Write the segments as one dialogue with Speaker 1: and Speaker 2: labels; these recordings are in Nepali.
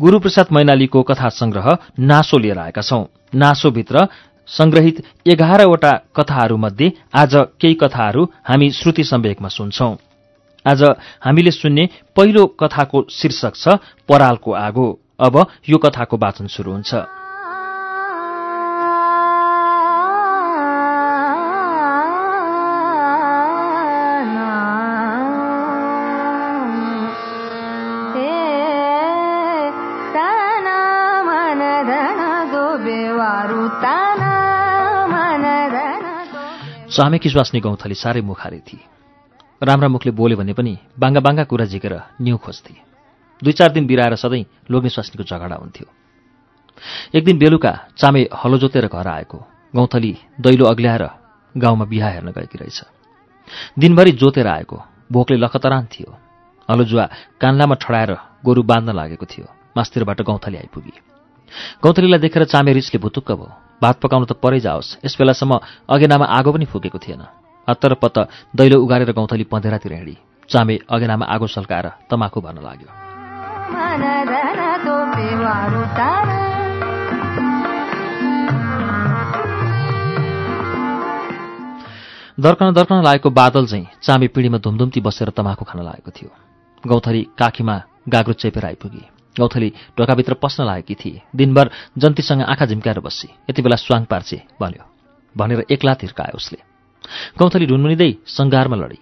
Speaker 1: गुरूप्रसाद मैनालीको कथा संग्रह नासो लिएर आएका छौं। नासोभित्र संग्रहित एघारवटा कथाहरूमध्ये आज केही कथाहरू हामी श्रुति सम्वेकमा सुन्छौं। आज हामीले सुन्ने पहिलो कथाको शीर्षक छ परालको आगो। अब यो कथाको वाचन शुरू हुन्छ। चामेकी स्वास्नी गौँथली साह्रै मुखारी थिए। राम्रा मुखले बोल्यो भने पनि बाङ्गा बाङ्गा कुरा झिकेर न्यु खोज्थे। दुई चार दिन बिराएर सधैँ लोग्ने स्वास्नीको झगडा हुन्थ्यो। एक दिन बेलुका चामे हलो जोतेर घर आएको। गौँथली दैलो अग्ल्याएर गाउँमा बिहा हेर्न गएकी रहेछ। दिनभरि जोतेर आएको। भोकले लखतरान थियो। हलोजुवा कान्लामा ठडाएर गोरु बाँध्न लागेको थियो। मास्तिरबाट गौँथली आइपुगी। गौँथलीलाई देखेर चामे रिसले भुतुक्क भयो। भात पकाउनु त परै जाओस्। यस बेलासम्म अगेनामा आगो पनि फुकेको थिएन। हत्तर पत्त दैलो उगारेर गौँथली पँधेरातिर हिँडी। चामे अगेनामा आगो सल्काएर तमाखु भर्न लाग्यो। दर्कन दर्कन लागेको बादल चाहिँ चामे पिँढीमा धुमधुम्ती बसेर तमाखु खान लागेको थियो। गौथली काखीमा गाग्रो चेपेर आइपुगी। गौथली ढोकाभित्र पस्न लागेकी थिए। दिनभर जन्तीसँग आँखा झिम्काएर बसी यति बेला स्वाङ पार्छे भन्यो भनेर एक्ला थिर्कायो उसले। गौथली ढुनमुनिँदै सङ्घारमा लडी।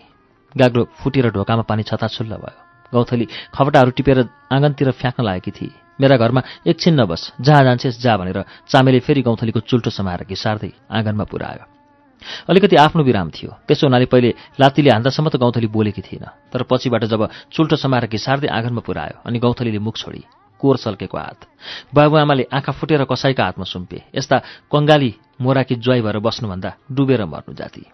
Speaker 1: गाग्रो फुटेर ढोकामा पानी छताछुल्ल भयो। गौथली खपटाहरू टिपेर आँगनतिर फ्याँक्न लागेकी थिए। मेरा घरमा एकछिन नबस जहाँ जान्छेस् जा भनेर चामेले फेरि गौथलीको चुल्टो समाएर घिसार्दै आँगनमा पुऱ्यायो। अलिकति आफ्नो विराम थियो। त्यसो हुनाले पहिले लात्तीले हान्दासम्म त गौँथली बोलेकी थिएन। तर पछिबाट जब चुल्टो समाएर घिसार्दै आँगनमा पुऱ्यायो अनि गौँथलीले मुख छोडी कोर सल्केको हात बाबुआमाले आँखा फुटेर कसाईका हातमा सुम्पे यस्ता कङ्गाली मोराकी ज्वाई भएर बस्नुभन्दा डुबेर मर्नु जाति।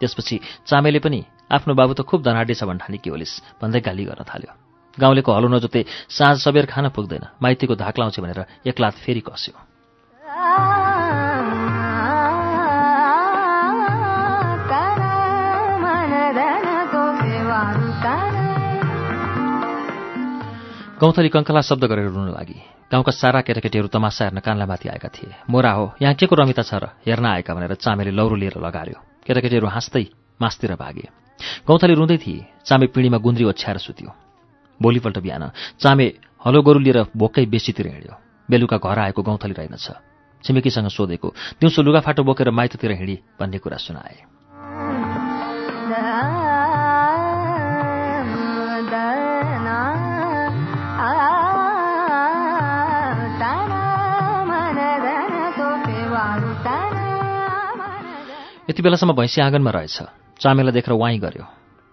Speaker 1: त्यसपछि चामेले पनि आफ्नो बाबु त खुब धनाडे छ भन्ठानी के होलिस्? भन्दै गाली गर्न थाल्यो। गाउँलेको हलो नजोते साँझ सबेर खान पुग्दैन माइतीको धाक लाउँछ भनेर एकलात फेरि कस्यो। गौथली कङ्कला शब्द गरेर रुन लागि। गाउँका सारा केटाकेटीहरू तमासा हेर्न कान्लामाथि आएका थिए। मोरा हो यहाँ के को रमिता छ र? हेर्न आएका भनेर चामेले लौरो लिएर लगार्यो। केटाकेटीहरू हाँस्दै मासतिर भागे। गौथली रुँदै थिए। चामे पिँढीमा गुन्द्री ओछ्याएर सुत्यो। भोलिपल्ट बिहान चामे हलो गोरु लिएर भोकै बेसीतिर हिँड्यो। बेलुका घर आएको गौथली रहेनछ। छिमेकीसँग सोधेको दिउँसो लुगाफाटो बोकेर माइततिर हिँडी भन्ने कुरा सुनाए। यति बेलासम्म भैँसी आँगनमा रहेछ। चामेलाई देखेर वाइँ गर्यो।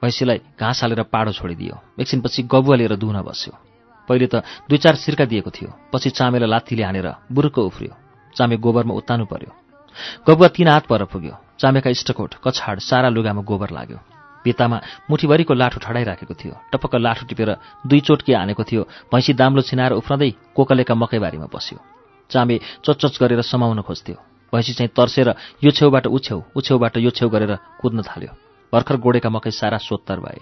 Speaker 1: भैँसीलाई घाँस हालेर पाडो छोडिदियो। एकछिनपछि गबुवा लिएर दुहुन बस्यो। पहिले त दुई चार सिर्का दिएको थियो। पछि चामेलाई लात्तीले हानेर बुरुक्क उफ्रियो। चामे गोबरमा उत्तानु पर्यो। गबुवा तीन हात पर पुग्यो। चामेका इष्टकोट कछाड सारा लुगामा गोबर लाग्यो। भित्तामा मुठीभरिको लाठो ठडाइराखेको थियो। टपक्क लाठो टिपेर दुई चोटकी हानेको थियो। भैँसी दाम्लो छिनाएर उफ्रँदै कोकलेका मकैबारीमा बस्यो। चामे चोचोच गरेर समाउन खोज्थ्यो। भैँसी चाहिँ तर्सेर यो छेउबाट ऊ छेउ ऊ छेउबाट यो छेउ गरेर कुद्न थाल्यो। भर्खर गोडेका मकै सारा सोत्तर भए।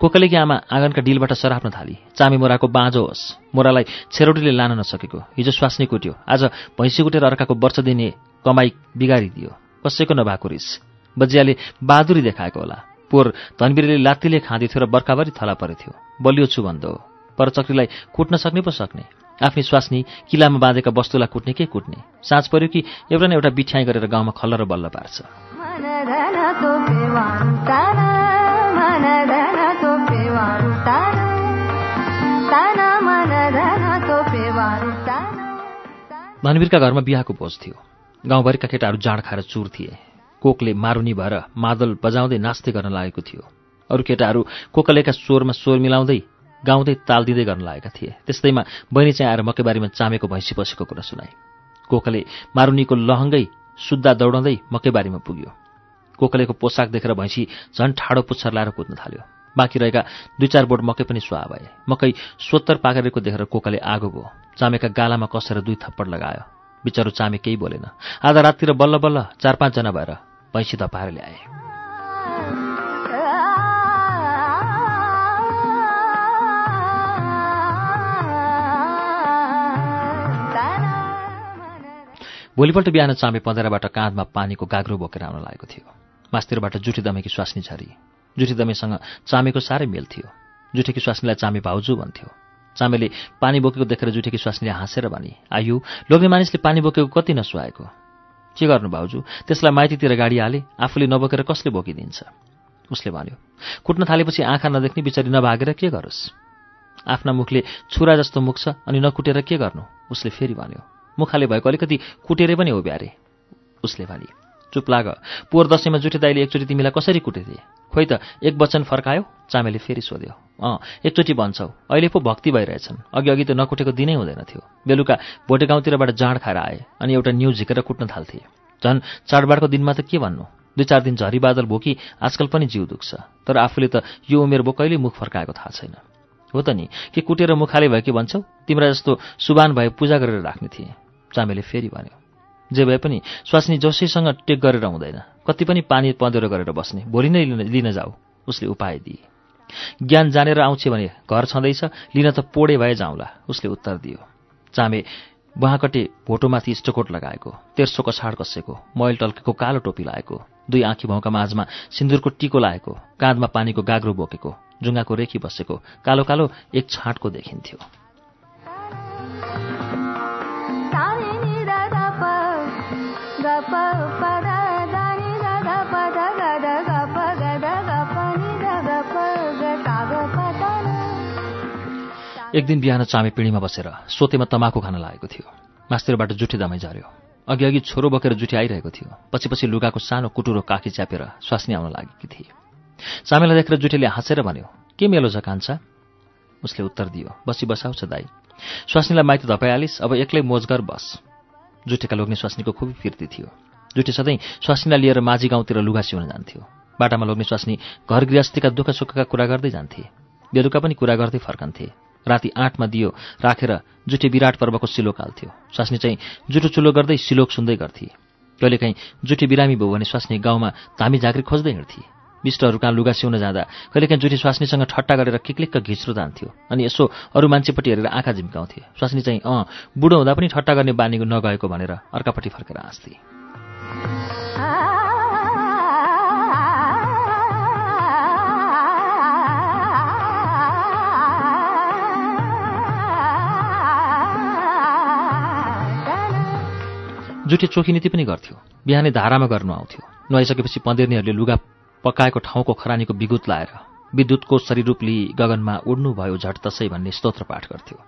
Speaker 1: कोकलेकी आमा आँगनका डिलबाट सराप्न थाली। चामी मोराको बाँझो होस्। मोरालाई छेरोटीले लान नसकेको। हिजो स्वास्नी कुट्यो। आज भैँसी कुटेर अर्काको वर्ष दिने कमाई बिगारिदियो। कसैको नभएको रिस। बजियाले बहादुरी देखाएको होला। पोहोर धनबिरीले लात्तीले खाँदै थियो र बर्खाभरि थला परेथ्यो। बलियो छु भन्दो। परचक्रीलाई कुट्न सक्ने पो सक्ने। आफ्नै स्वास्नी किलामा बाँधेका वस्तुलाई कुट्ने के कुट्ने? साँझ पर्यो कि एउटा न एउटा बिठ्याइ गरेर गाउँमा खल्ल र बल्ल पार्छ। धनवीरका घरमा बिहाको भोज थियो। गाउँभरिका केटाहरू जाँड खाएर चुर थिए। कोकले मारुनी भएर मादल बजाउँदै नाच्दै गर्न लागेको थियो। अरू केटाहरू कोकलेका स्वरमा स्वर मिलाउँदै गाउँदै ताल दिँदै गर्न लागेका थिए। त्यस्तैमा बहिनी चाहिँ आएर मकैबारीमा चामेको भैँसी पसेको कुरा सुनाए। कोकले मारुनीको लहङ्गै सुत्दा दौडाउँदै मकैबारीमा पुग्यो। कोकलेको पोसाक देखेर भैँसी झन् ठाडो पुच्छर लाएर कुद्न थाल्यो। बाँकी रहेका दुई चार बोट मकै पनि सुहा भए। मकै सोत्तर पाकेको देखेर कोकाले आगो भयो चामेका गालामा कसेर दुई थप्पड लगायो। बिचरो चामे केही बोलेन। आधा राततिर बल्ल बल्ल चार पाँचजना भएर भैँसी धपाएर ल्याए भोलिपल्ट बिहान चामे पँधेराबाट काँधमा पानीको गाग्रो बोकेर आउन लागेको थियो। मास्तिरबाट जुठी दमेकी स्वास्नी झरी। जुठी दमेसँग चामेको साह्रै मेल थियो। जुठेकी स्वास्नीलाई चामे भाउजू भन्थ्यो। चामेले पानी बोकेको देखेर जुठेकी स्वास्नीले हाँसेर भने आयु लोग्ने मानिसले पानी बोकेको कति नसुहाएको। के गर्नु भाउजू? त्यसलाई माइतीतिर गाडी हाले आफूले नबोकेर कसले बोकिदिन्छ? उसले भन्यो कुट्न थालेपछि आँखा नदेख्ने बिचारी नभागेर के गरोस्? आफ्ना मुखले छुरा जस्तो मुख छ अनि नकुटेर के गर्नु? उसले फेरि भन्यो मुखाले भएको अलिकति कुटेरै पनि हो ब्यारे। उसले भने चुप लाग। पोहोर दसैँमा जुठे दाइले एकचोटि तिमीलाई कसरी कुटेथे? खोइ त एक वचन फर्कायो चामेले फेरि सोध्यो अँ एकचोटि भन्छौ अहिले पो भक्ति भइरहेछन्। अघि अघि त नकुटेको दिनै हुँदैन थियो। बेलुका भोटे गाउँतिरबाट जाँड खाएर आए अनि एउटा न्यु झिकेर कुट्न थाल्थे। झन् चाडबाडको दिनमा त के भन्नु? दुई चार दिन झरी बादल भोकी आजकल पनि जिउ दुख्छ। तर आफूले त यो उमेर बो कहिले मुख फर्काएको थाहा छैन। हो त नि के कुटेर मुखाले भयो कि भन्छौ? तिम्रा जस्तो सुबान भए पूजा गरेर राख्ने थिए। चामेले फेरि भन्यो जे भए पनि स्वास्नी जोसैसँग टेक गरेर हुँदैन। कति पनि पानी पँधेरो गरेर बस्ने। भोलि नै लिन जाऊ। उसले उपाय दिए। ज्ञान जानेर आउँछ भने घर छँदैछ लिन त पोडे भए जाउँला उसले उत्तर दियो। चामे बुहाकटे भोटोमाथि स्टोकोट लगाएको तेर्सो कछाड कसेको मैल टल्केको कालो टोपी लाएको दुई आँखी भाउका माझमा सिन्दुरको टिको लाएको काँधमा पानीको गाग्रो बोकेको जुङ्गाको रेखी बसेको कालो कालो एक छाँटको देखिन्थ्यो। एक दिन बिहान चामे पिँढीमा बसेर सोतेमा तमाखु खान लागेको थियो। मास्तिरबाट जुठी दमै झऱ्यो। अघि अघि छोरो बोकेर जुठी आइरहेको थियो। पछि पछि लुगाको सानो कुटुरो काखी च्यापेर स्वास्नी आउन लागेकी थिए। चामेलाई देखेर जुठीले हाँसेर भन्यो के मेलो छ कान्छा? उसले उत्तर दियो बसी बसाउँछ दाई। स्वास्नीलाई माइती धपाइहालिस् अब एक्लै मोजगर बस जुठेका लोग्ने स्वास्नीको खुबै फिर्ती थियो। जुठी सधैँ स्वास्नीलाई लिएर माझी गाउँतिर लुगा सिउन जान्थ्यो। बाटामा लोग्ने स्वास्नी घर गृहस्थीका दुःख सुखका कुरा गर्दै जान्थे। बेलुका पनि कुरा गर्दै फर्कन्थे। राति आठमा दियो राखेर जुठे विराट पर्वको सिलोक हाल्थ्यो स्वास्नी चाहिँ जुठो चुलो गर्दै सिलोक सुन्दै गर्थे। कहिलेकाहीँ जुठी बिरामी भयो भने स्वास्नी गाउँमा धामी झाँक्री खोज्दै हिँड्थे। विष्टहरू कहाँ लुगा सिउन जाँदा कहिलेकाहीँ जुठी स्वास्नीसँग ठट्टा गरेर किक्लिक्क घिच्रो जान्थ्यो अनि यसो अरू मान्छेपट्टि हेरेर आँखा झिम्काउँथे। स्वास्नी चाहिँ अँ बुढो हुँदा पनि ठट्टा गर्ने बानीको नगएको भनेर अर्कापट्टि फर्केर हाँस्थे। जुटे चोखी नीति पनि गर्थ्यो। बिहानै धारामा गर्नु आउँथ्यो। नुहाइसकेपछि पँधेर्नेहरूले लुगा पकाएको ठाउँको खरानीको विगुत लाएर विद्युतको शरीरूप लिई गगनमा उड्नु भयो झट तसै भन्ने स्तोत्र पाठ गर्थ्यो।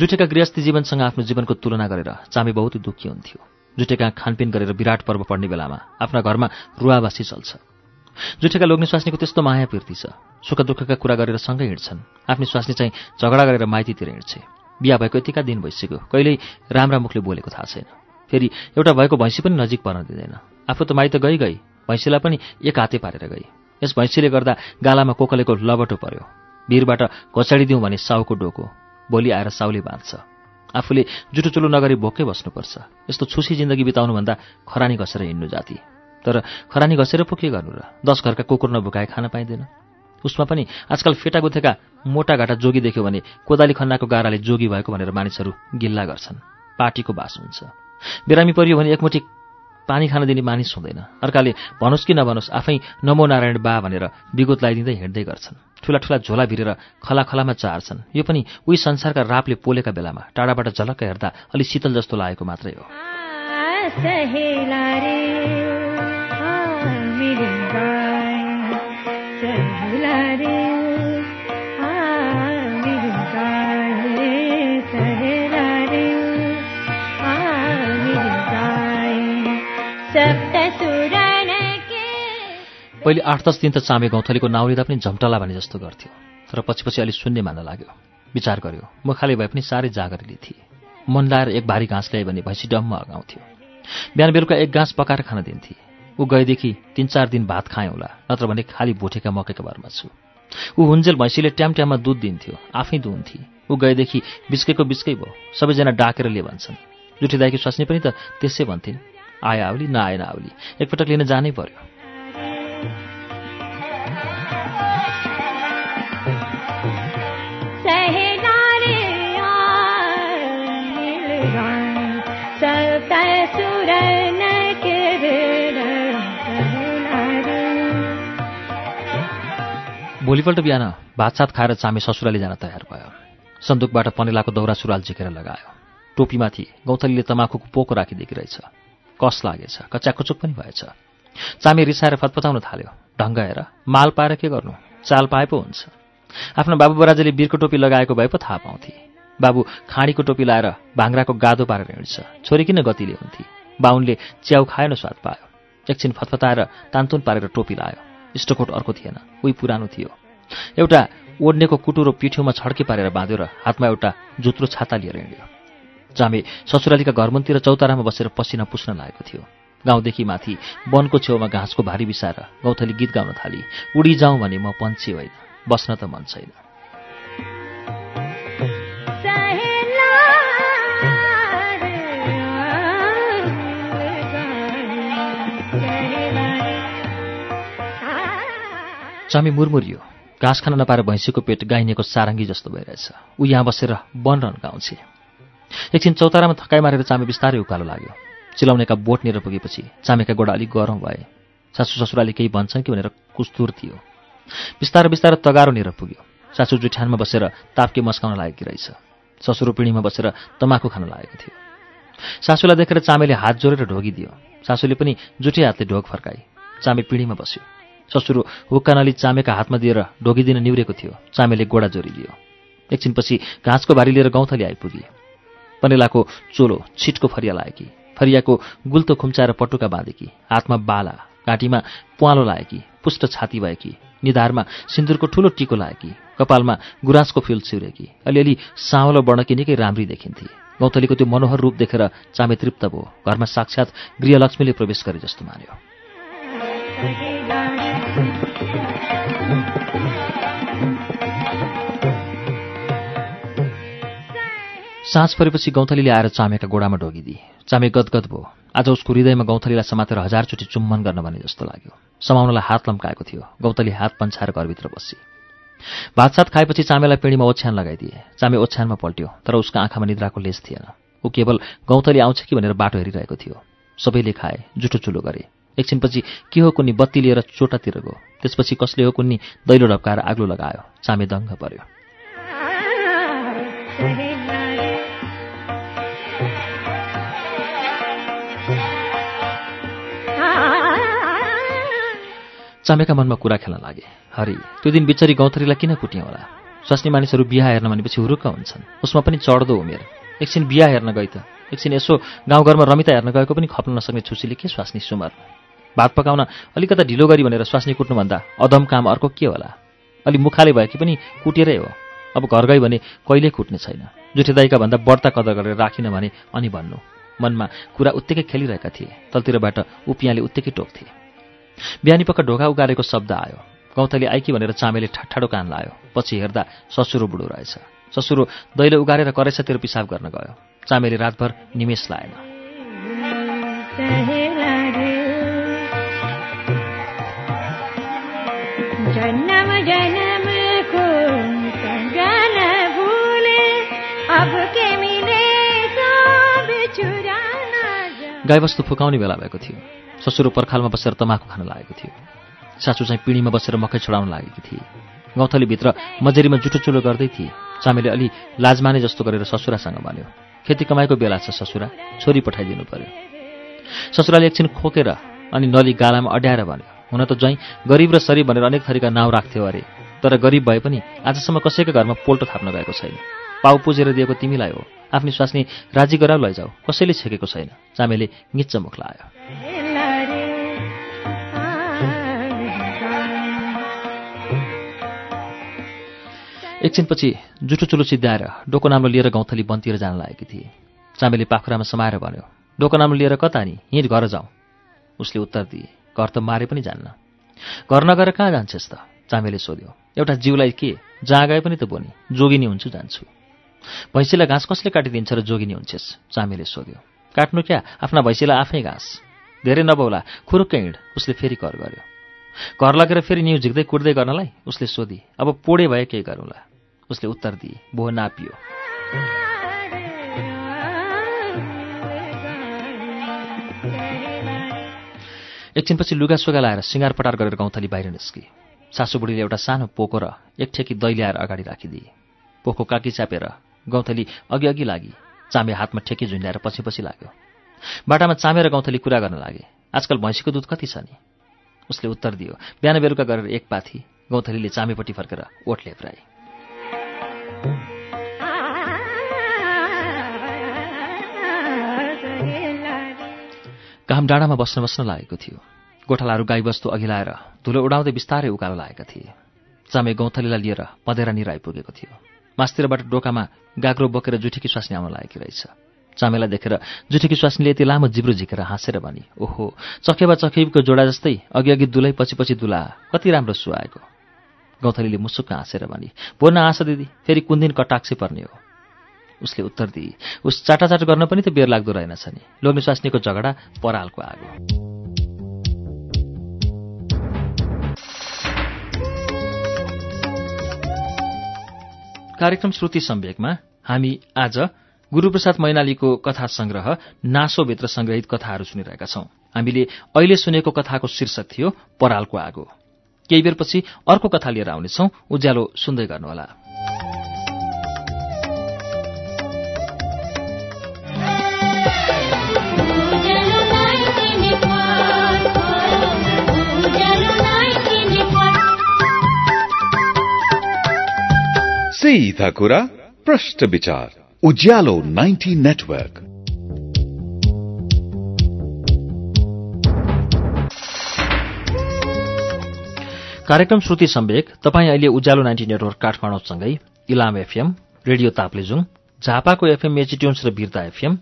Speaker 1: जुटेका गृहस्थी जीवनसँग आफ्नो जीवनको तुलना गरेर चामे बहुतै दुःखी हुन्थ्यो। जुटेका खानपिन गरेर विराट पर्व पढ्ने बेलामा आफ्ना घरमा रुवावासी चल्छ। जुठेका लोग्ने स्वास्नीको त्यस्तो माया पिर्ती छ। सुख दुःखका कुरा गरेर सँगै हिँड्छन्। आफ्नो स्वास्नी चाहिँ झगडा गरेर माइतीतिर हिँड्छे। बिहा भएको यतिका दिन भइसक्यो। कहिल्यै राम्रा मुखले बोलेको थाहा छैन। फेरि एउटा भएको भैँसी पनि नजिक पर्न दिँदैन। आफू त माइत गई गई भैँसीलाई पनि एक हाते पारेर गई। यस भैँसीले गर्दा गालामा कोकलेको लबटो पर्यो। भिरबाट घोचाडिदिउँ भने साउको डोको भोलि आएर साउले बाँध्छ। आफूले जुटो चुलो नगरी भोकै बस्नुपर्छ। यस्तो छुसी जिन्दगी बिताउनुभन्दा खरानी घसेर हिँड्नु जाति। तर खरानी घसेर पो के गर्नु र? दस घरका कुकुर नभुकाए खान पाइँदैन। उसमा पनि आजकल फेटा गुथेका मोटाघाटा जोगी देख्यो भने कोदाली खन्नाको गाराले जोगी भएको भनेर मानिसहरू गिल्ला गर्छन्। पार्टीको बास हुन्छ। बिरामी परियो भने एकमुठी पानी खान दिने मानिस हुँदैन। अर्काले भनोस् कि नभनोस् आफै नमो नारायण बा भनेर विगुत लगाइदिँदै हिँड्दै गर्छन्। ठुला ठुला झोला भिरेर खला खलामा चार्छन्। यो पनि उही संसारका रापले पोलेका बेलामा। टाढाबाट झलक्क हेर्दा अलि शीतल जस्तो लागेको मात्रै हो। पहिले आठ दस दिन त चामे गौँथलीको नाउँ लिँदा पनि झम्टला भने जस्तो गर्थ्यो। तर पछि पछि अलि शून्य मान्न लाग्यो। विचार गर्यो म खाली भए पनि साह्रै जागरीले थिएँ मन लाएर एक भारी घाँस ल्यायो भने भैँसी डम्म अगाउँथ्यो। बिहान बेलुका एक घाँस पकाएर खान दिन्थे। ऊ गएदेखि तिन चार दिन भात खाएँ होला नत्र भने खाली भुटेका मकैको भरमा छु। ऊ हुन्जेल भैँसीले ट्याम ट्याममा दुध दिन्थ्यो आफै दुहुन्थे। ऊ गएदेखि बिस्केको बिस्कै भयो सबैजना डाकेर लिए भन्छन्। जुठी दाईकी स्वास्नी पनि त त्यसै भन्थिन् आए आउली नआएन आउली। एकपटक लिन जानै पर्यो। भोलिपल्ट बिहान भातसात खाएर चामे ससुराली जान तयार भयो। सन्दुकबाट पनेलाको दौरा सुरुवाल झिकेर लगायो। टोपीमाथि गौथलीले तमाखुको पोको राखिदिएकी रहेछ। कस लागेछ कच्याकुचुक पनि भएछ। चामे रिसाएर फतपताउन थाल्यो। ढङ्ग हेर माल पाएर के गर्नु? चाल पाए पो हुन्छ। आफ्नो बाबु बराजेले बिरको टोपी लगाएको भए पो थाहा पाउँथे। बाबु खाँडीको टोपी लाएर भाङ्राको गादो पारेर हिँड्छ। छोरी किन गतिले हुन्थे? बाहुनले च्याउ खाएन स्वाद पायो। एकछिन फतफताएर तान्तुन पारेर टोपी लायो। इष्टकोट अर्को थिएन। उही पुरानो थियो। एउटा ओड्नेको कुटुरो पिठ्यौमा छड्के पारेर बाँध्यो हातमा एउटा जुत्रो छाता लिएर हिँड्यो। जामे ससुरालीका घरमन्तिर चौतारामा बसेर पसिना पुस्न लागेको थियो। गाउँदेखि माथि वनको छेउमा घाँसको भारी बिसाएर गौथली गीत गाउन थाली। उडी जाउँ भने म पन्छे होइन। बस्न त मन छैन। चामी मुरमुरियो घाँस खान नपाएर भैँसीको पेट गाइनेको सारङ्गी जस्तो भइरहेछ। ऊ यहाँ बसेर वन रन गाउँछे। एकछिन चौतारामा थकाइ मारेर चामे बिस्तारै उकालो लाग्यो। चिलाउनेका बोट लिएर पुगेपछि चामेका गोडा अलिक गरौँ भए। सासु ससुराले केही भन्छन् कि भनेर कुस्तुर थियो। बिस्तारो बिस्तारो तगारो लिएर पुग्यो। सासु जुठानमा बसेर तापके मस्काउन लागेकी रहेछ। ससुरो पिँढीमा बसेर तमाखु खान लागेको थियो। सासूलाई देखेर चामेले हात जोडेर ढोगिदियो सासूले पनि जुठे हातले ढोग फर्काई चामे पिँढीमा बस्यो। ससुरो हुक्का चामेका हातमा दिएर ढोगिदिन निउरेको थियो। चामेले गोडा जोडिदियो एकछिनपछि घाँसको भारी लिएर गौँथली आइपुगे। पनेलाको चोलो छिटको फरिया लाएकी। फरियाको गुल्तो खुम्चाएर पटुका बाँधेकी। हातमा बाला घाँटीमा पुवालो लाएकी। पुष्ट छाती भएकी। निधारमा सिन्दुरको ठूलो टिको लाएकी। कपालमा गुराँसको फुल छिउरेकी अलिअलि सावलो बढकी निकै राम्री देखिन्थे। गौतलीको त्यो मनोहर रूप देखेर चामे तृप्त भयो। घरमा साक्षात् गृहलक्ष्मीले प्रवेश गरे जस्तो मान्यो। साँझ परेपछि गौँथलीले आएर चामेका गोडामा ढोगिदिए चामे गदगद भयो। आज उसको हृदयमा गौँथलीलाई समातेर हजारचोटि चुम्बन गर्न भने जस्तो लाग्यो। समाउनलाई हात लम्काएको थियो। गौँथली हात पन्छाएर घरभित्र बसी भातसात खाएपछि चामेलाई पिँढीमा ओछ्यान लगाइदिए। चामे ओछ्यानमा पल्ट्यो तर उसको आँखामा निद्राको लेस थिएन। ऊ केवल गौँथली आउँछ कि भनेर बाटो हेरिरहेको थियो। सबैले खाए जुठो चुलो गरे। एकछिनपछि के हो कुन्नी? बत्ती लिएर चोटातिर गयो। त्यसपछि कसले हो कुन्नी? दैलो ढप्काएर आग्लो लगायो। चामे दङ्ग पर्यो। चामेका मनमा कुरा खेल्न लागे। हरि त्यो दिन बिचरी गौथरीलाई किन कुट्यौँ होला? स्वास्नी मानिसहरू बिहा हेर्न भनेपछि हुरुक्क हुन्छन्। उसमा पनि चढ्दो उमेर एकछिन बिहा हेर्न गई त। एकछिन यसो गाउँघरमा रमिता हेर्न गएको पनि खप्न नसक्ने छुसीले के स्वास्नी सुमर भात पकाउन अलिकता ढिलो गरी भनेर स्वास्नी कुट्नुभन्दा अदम काम अर्को के होला? अलि मुखाले भए कि पनि कुटेरै हो। अब घर गई भने कहिल्यै कुट्ने छैन? जुठे दाइका भन्दा बढ्ता कदर गरेर राखिन भने अनि भन्नु मनमा कुरा उत्तिकै खेलिरहेका थिए। तलतिरबाट उपियाँले उत्तिकै टोक्थे। बिहानी पक्क ढोका उगारेको शब्द आयो। गौतले आइकी भनेर चामेले ठाठाडो कान लायो। पछि हेर्दा ससुरो बुढो रहेछ। ससुरो दैलो उगारेर करेसातिर पिसाब गर्न गयो। चामेले रातभर निमेष लाएन। गाईबस्तु फुकाउने बेला भएको थियो। ससुरो पर्खालमा बसेर तमाखु खान लागेको थियो। सासु चाहिँ पिँढीमा बसेर मकै छोडाउन लागेकी थिए। गौथली भित्र मजेरीमा जुटो चुलो गर्दै थिए। चामेले अलि लाजमाने जस्तो गरेर ससुरासँग भन्यो खेती कमाइको बेला छ ससुरा छोरी पठाइदिनु पर्यो। ससुराले एकछिन खोकेर अनि नली गालामा अड्याएर भन्यो हुन त ज्वाइँ गरिब र सरी भनेर अनेक थरीका नाउँ राख्थ्यो अरे। तर गरिब भए पनि आजसम्म कसैको घरमा पोल्टो थाप्न गएको छैन। पाउ पुजेर दिएको तिमीलाई हो। आफ्नी स्वास्नी राजी गराउ लैजाऊ। कसैले छेकेको छैन। चामेले निच्च मुख लायो। एकछिनपछि चिद्याएर डोको नामलो लिएर गौँथली बन्तिर जान लागेकी थिए। चामेले पाखुरामा समाएर भन्यो डोको नामलो लिएर कता नि? हिँड घर जाउँ। उसले उत्तर दिए घर त मारे पनि जान्न। घर नगएर कहाँ जान्छस् त? चामेले सोध्यो एउटा जिउलाई के? जहाँ गए पनि त बोनी जोगिनी हुन्छु जान्छु। भैँसीलाई घाँस कसले काटिदिन्छ र जोगिनी हुन्छेस्? चामेले सोध्यो काट्नु क्या? आफ्ना भैँसीलाई आफै घाँस। धेरै नबौला खुरुक्कै हिँड उसले फेरि कर गर्यो। घर लगेर फेरि निउ झिक्दै कुट्दै गर्नलाई उसले सोधी अब पोडे भए केही गरौँला? उसले उत्तर दिए भो नापियो। एकछिनपछि लुगासुगा लाएर सिँगार पटार गरेर गौँथली बाहिर निस्के। सासु बुढीले एउटा सानो पोको र एक ठेकी दै ल्याएर अगाडि राखिदिए। पोको काकी चापेर गौँथली अघि अघि लागि। चामे हातमा ठेकी झुन्ड्याएर पछि पछि लाग्यो। बाटामा चामे र गौँथली कुरा गर्न लागे। आजकल भैँसीको दुध कति छ नि? उसले उत्तर दियो। बिहान बेलुका गरेर एक पाथी गौँथलीले चामेपट्टि फर्केर ओठ लेप्राए काम डाँडामा बस्न बस्न लागेको थियो। गोठालाहरू गाईबस्तु अघि लाएर धुलो उडाउँदै बिस्तारै उकालो लागेका थिए। चामे गौँथलीलाई लिएर पँधेरा निर आइपुगेको थियो। मास्तिरबाट डोकामा गाग्रो बोकेर जुठीकी स्वास्नी आउन लागेकी रहेछ। चामेलाई देखेर जुठीकी स्वास्नीले यति लामो जिब्रो झिकेर हाँसेर भनी ओहो चखेबा चखेबको जोडा जस्तै अघि दुलै पछि पछि दुला कति राम्रो सुहाएको गौथलीले मुसुक्क हाँसेर भनी बोल्न आँसा दिदी फेरि कुन दिन कटाक्सै पर्ने हो उसले उत्तर दिए उस चाटाचाट गर्न पनि त बेर लाग्दो रहेनछ नि। लोग्ने स्वास्नीको झगडा परालको आगो। कार्यक्रम श्रुति सम्वेकमा हामी आज गुरूप्रसाद मैनालीको कथा संग्रह नासोभित्र संग्रहित कथाहरू सुनिरहेका छौं। हामीले अहिले सुनेको कथाको शीर्षक थियो परालको आगो। केही बेरपछि अर्को कथा लिएर आउनेछौ। उज्यालो सुन्दै गर्नुहोला।
Speaker 2: सीधा कुरा प्रश्न विचार उज्यालो 90 नेटवर्क
Speaker 1: कार्यक्रम श्रुति सम्वेक तपाईँ अहिले उज्यालो नाइन्टी नेटवर्क काठमाडौँसँगै इलाम एफएम रेडियो ताप्लेजुङ झापाको एफएम मेचिट्युन्स र बिर्ता एफएम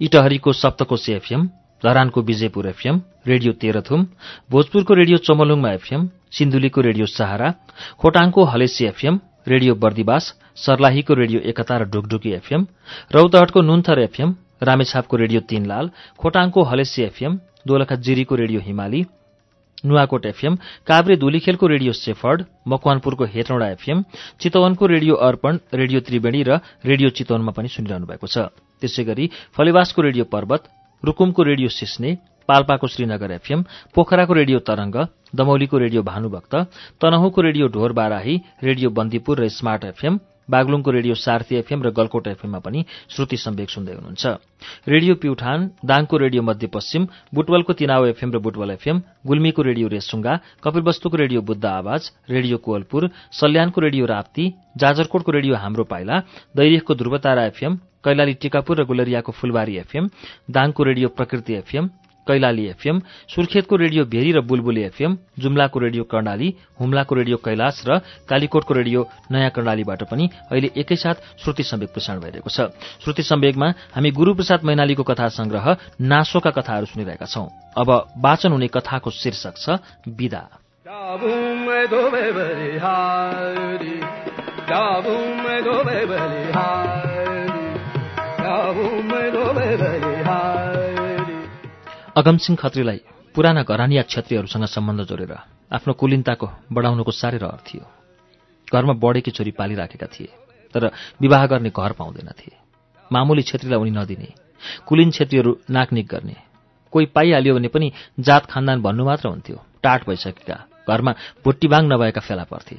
Speaker 1: इटहरीको सप्तकोशी एफएम धरानको विजयपुर एफएम रेडियो तेह्रथुम भोजपुरको रेडियो चमलुङमा एफएम सिन्धुलीको रेडियो सहारा खोटाङको हलेसी एफएम रेडियो बर्दिवास सर्लाहीको रेडियो एकता र ढुकढुकी एफएम रौतहटको नुन्थर एफएम रामेछापको रेडियो तीनलाल खोटाङको हलेसी एफएम दोलखा जिरीको रेडियो हिमाली नुवाकोट एफएम काभ्रे धुलीखेलको रेडियो सेफर्ड मकवानपुरको हेटौँडा एफएम चितवनको रेडियो अर्पण रेडियो त्रिवेणी र रेडियो चितवनमा पनि सुनिरहनु भएको छ। त्यसै गरी फलेवासको रेडियो पर्वत रुकुमको रेडियो सिस्ने पाल्पाको श्रीनगर एफएम पोखराको रेडियो तरंग दमौलीको रेडियो भानुभक्त तनहुको रेडियो ढोर बाराही रेडियो बन्दीपुर र स्मार्ट एफएम बागलुङको रेडियो सार्थी एफएम र गलकोट एफएममा पनि श्रुति सम्वेक सुन्दै हुनुहुन्छ। रेडियो प्युठान दाङको रेडियो मध्यपश्चिम बुटवलको तिनाव एफएम र बुटवल एफएम गुल्मीको रेडियो रेसुङ्गा कपिलवस्तुको रेडियो बुद्ध आवाज रेडियो कोवलपुर सल्यानको रेडियो राप्ती जाजरकोटको रेडियो हाम्रो पाइला दैलेखको ध्रुवतारा एफएम कैलाली टिकापुर र गुलरियाको फुलबारी एफएम दाङको radio Prakriti FM Kailali FM सुर्खेतको radio Bheri र बुलबुली एफएम जुम्लाको रेडियो कर्णाली हुम्लाको रेडियो कैलाश र कालीकोटको रेडियो नयाँ कर्णालीबाट पनि अहिले एकैसाथ श्रुति सम्वेक प्रसारण भइरहेको छ। श्रुति सम्वेकमा हामी गुरूप्रसाद मैनालीको कथा संग्रह नासोका कथाहरू सुनिरहेका छौं। अब वाचन हुने कथाको शीर्षक छ विदा। अगमसिंह खत्रीलाई पुराना घरानिया क्षत्रियहरूसँग सम्बन्ध जोडेर आफ्नो कुलिनताको बढाउनुको साह्रै रहर थियो। घरमा बढेकी छोरी पालिराखेका थिए तर विवाह गर्ने घर पाउँदैनथे मामुली छेत्रीलाई उनी नदिने कुलिन छेत्रीहरू नाकनिक गर्ने कोही पाइहाल्यो भने पनि जात खानदान भन्नु मात्र हुन्थ्यो। टाट भइसकेका घरमा भुट्टीबाङ नभएका फेला पर्थे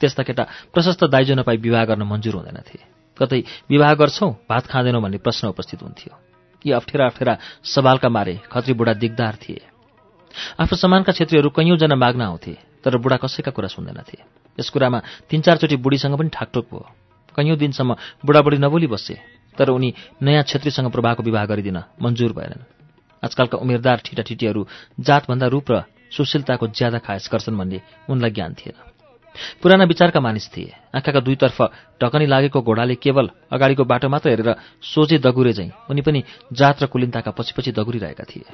Speaker 1: त्यस्ता केटा प्रशस्त दाइजो नपाई विवाह गर्न मन्जुर हुँदैनथे कतै विवाह गर्छौ भात खाँदैनौ भन्ने प्रश्न उपस्थित हुन्थ्यो। यी अप्ठ्यारा अप्ठ्यारा सवालका मारे खत्री बुढा दिगदार थिए। आफ्नो समानका क्षेत्रीहरू कैयौँजना माग्न आउँथे तर बुढा कसैका कुरा सुन्दैनथे यस कुरामा तीन चारचोटि बुढीसँग पनि ठाकठोक भयो। कैयौँ दिनसम्म बुढाबुढी नबोली बसे तर उनी नयाँ छेत्रीसँग प्रभाको विवाह गरिदिन मन्जुर भएनन्। आजकलका उमेरदार ठिटाठिटीहरू जातभन्दा रूप र सुशीलताको ज्यादा खायस गर्छन् भन्ने उनलाई ज्ञान थिएन। पुराना विचारका मानिस थिए। आँखाका दुईतर्फ ढकनी लागेको घोडाले केवल अगाडिको बाटो मात्र हेरेर सोझे दगुरे झैँ। उनी पनि जात र कुलिन्ताका पछि पछि दगुरिरहेका थिए।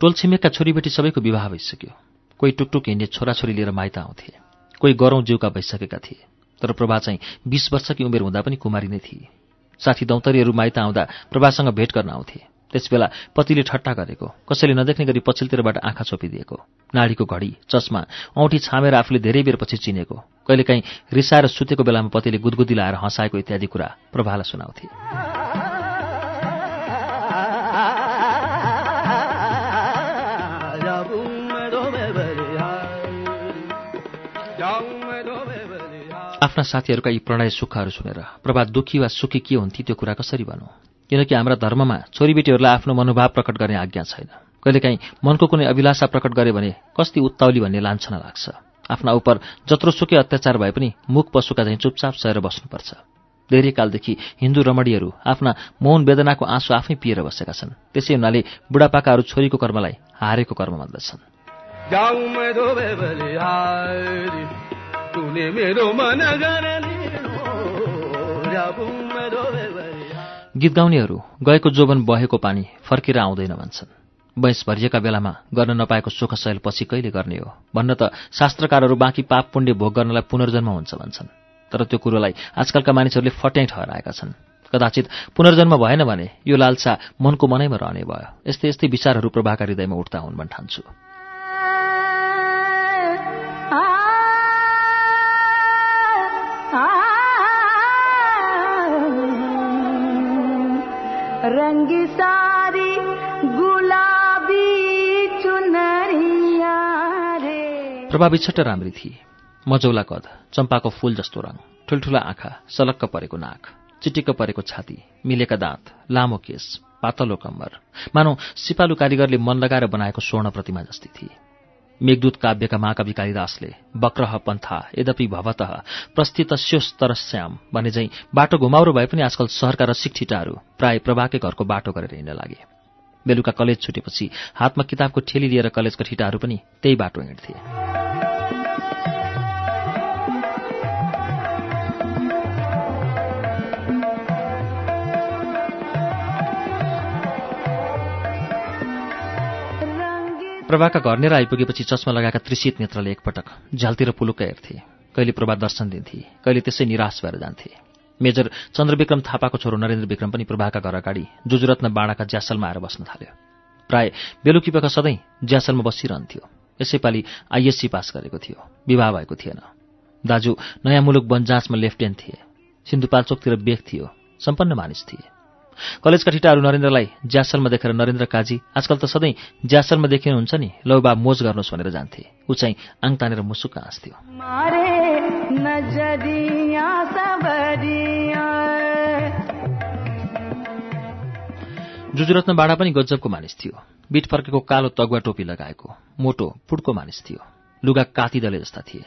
Speaker 1: टोल छिमेकका छोरीबेटी सबैको विवाह भइसक्यो। कोही टुकटुक हिँड्ने छोराछोरी लिएर माइत आउँथे। कोही गरौँ जिउका भइसकेका थिए। तर प्रभा चाहिँ बीस वर्षकी उमेर हुँदा पनि कुमारी नै थिए। साथी दौतरीहरू माइत आउँदा प्रभासँग भेट गर्न आउँथे। त्यसबेला पतिले ठट्टा गरेको कसैले नदेख्ने गरी पछिल्लोतिरबाट आँखा छोपिदिएको नाडीको घडी चस्मा औँठी छामेर आफूले धेरै बेर पछि चिनेको कहिलेकाहीँ रिसाएर सुतेको बेलामा पतिले गुदगुदी लाएर हँसाएको इत्यादि कुरा प्रभालाई सुनाउँथे। आफ्ना साथीहरूका यी प्रणय सुखहरू सुनेर। प्रभा दुःखी वा सुखी के हुन्थे त्यो कुरा कसरी भनौँ? किनकि हाम्रा धर्ममा छोरीबेटीहरूलाई आफ्नो मनोभाव प्रकट गर्ने आज्ञा छैन। कहिलेकाहीँ मनको कुनै अभिलाषा प्रकट गरे भने कस्ती उत्ताउली भन्ने लान्छना लाग्छ। आफ्ना उप जत्रो सुकै अत्याचार भए पनि मुख पशुका झैँ चुपचाप सहेर बस्नुपर्छ। धेरै कालदेखि हिन्दू रमणीहरू आफ्ना मौन वेदनाको आँसु आफै पिएर बसेका छन्। त्यसै हुनाले बुढापाकाहरू छोरीको कर्मलाई हारेको कर्म मान्दछन्। गीत गाउनेहरू गएको जोबन बहेको पानी फर्केर आउँदैन भन्छन्। वयस भरिएका बेलामा गर्न नपाएको सुख शैल पछि कहिले गर्ने हो? भन्न त शास्त्रकारहरू बाँकी पाप पुण्य भोग गर्नलाई पुनर्जन्म हुन्छ भन्छन्। तर त्यो कुरोलाई आजकलका मानिसहरूले फट्याइ ठहराएका छन्। कदाचित पुनर्जन्म भएन भने यो लालसा मनको मनैमा रहने भयो। यस्तै यस्तै विचारहरू प्रभाका हृदयमा उठ्दा हुन् भन् ठान्छु सारी गुलाबी रे। बिछट्ट राम्री थिए। मजौला कद चम्पाको फूल जस्तो रङ ठुल्ठुला आँखा सलक्क परेको नाक चिटिक्क परेको छाती मिलेका दाँत लामो केस पातलो कम्बर। मानौ सिपालु कारिगरले मन लगाएर बनाएको स्वर्ण प्रतिमा जस्ती थिए। मेघदूत काव्यका महाकवि कालिदासले वक्रह पन्था यद्यपि भवत प्रस्थितस्योस्तरश्याम भने झैँ बाटो घुमाउरो भए पनि आजकल सहरका रसिक ठिटाहरू प्राय प्रभाकै घरको बाटो गरेर हिँड्न लागे। बेलुका कलेज छुटेपछि हातमा किताबको ठेली लिएर कलेजका ठिटाहरू पनि त्यही बाटो हिँड्थे। प्रभाका घर नेर आइपुगेपछि चस्मा लगाएका त्रिसित नेत्रले एकपटक झ्यालतिर पुलुक्क हेर्थे। कहिले प्रभा दर्शन दिन्थे कहिले त्यसै निराश भएर जान्थे। मेजर चन्द्रविक्रम थापाको छोरो नरेन्द्र विक्रम पनि प्रभाका घर अगाडि जुजुरत्न बाँडाका ज्यासलमा आएर बस्न थाल्यो। प्राय बेलुकी बेलुकीपख सधैँ ज्यासलमा बसिरहन्थ्यो। यसैपालि आइएससी पास गरेको थियो विवाह भएको थिएन। दाजु नयाँ मुलुक बनजाँचमा लेफ्टेन्ट थिए। सिन्धुपाल्चोकतिर बेग थियो सम्पन्न मानिस थिए। कलेजका ठिटाहरू नरेन्द्रलाई ज्यासलमा देखेर नरेन्द्र काजी आजकल त सधैँ ज्यासलमा देखिनुहुन्छ नि। लौ बा मोज गर्नुहोस् भनेर जान्थे। ऊ चाहिँ आङ तानेर मुसुक हाँस्थ्यो। जुजुरत्न बाडा पनि गजबको मानिस थियो। बिट फर्केको कालो तगुवा टोपी लगाएको मोटो फुटको मानिस थियो। लुगा काती दले जस्ता थिए।